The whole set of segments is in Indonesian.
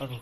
Aduh.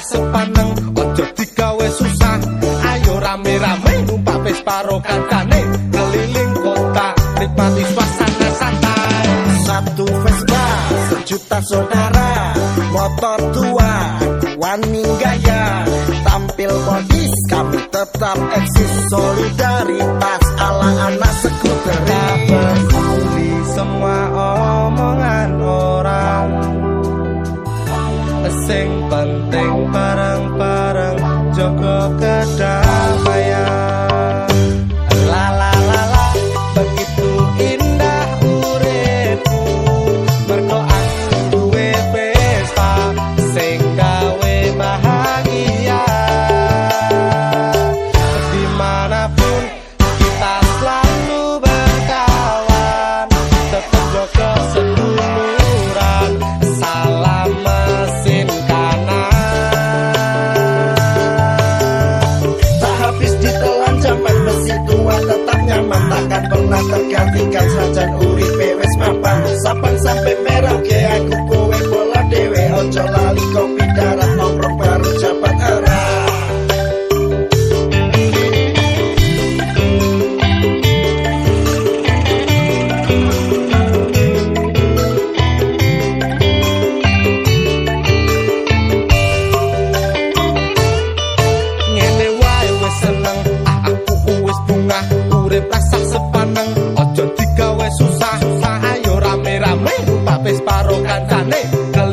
Rasa sepaneng ojo digawe susah. Ayo rame-rame numpak Vespa kancane keliling kota nikmati suasana santai. Satu Vespa, sejuta saudara. Motor tua, wani gaya. Tampil modis, kami tetap eksis. Solidaritas ala anak sekuter peduli semua penting-penting para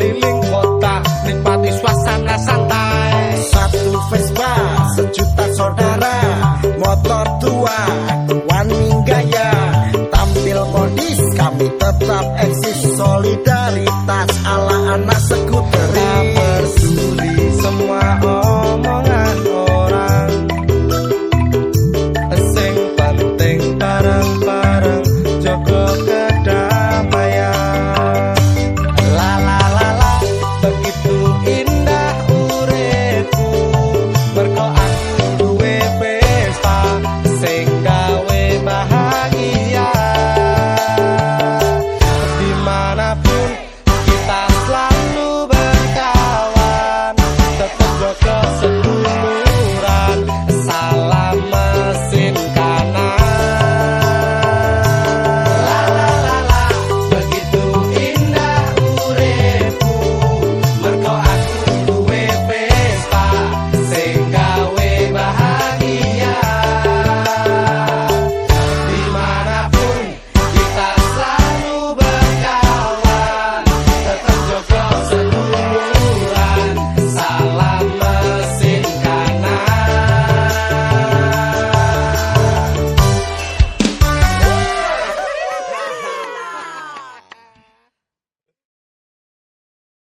keliling kota nikmati suasana santai. Satu Vespa, sejuta saudara Motor tua, wani gaya Tampil modis, kami tetap eksis Solidaritas ala anak sekuter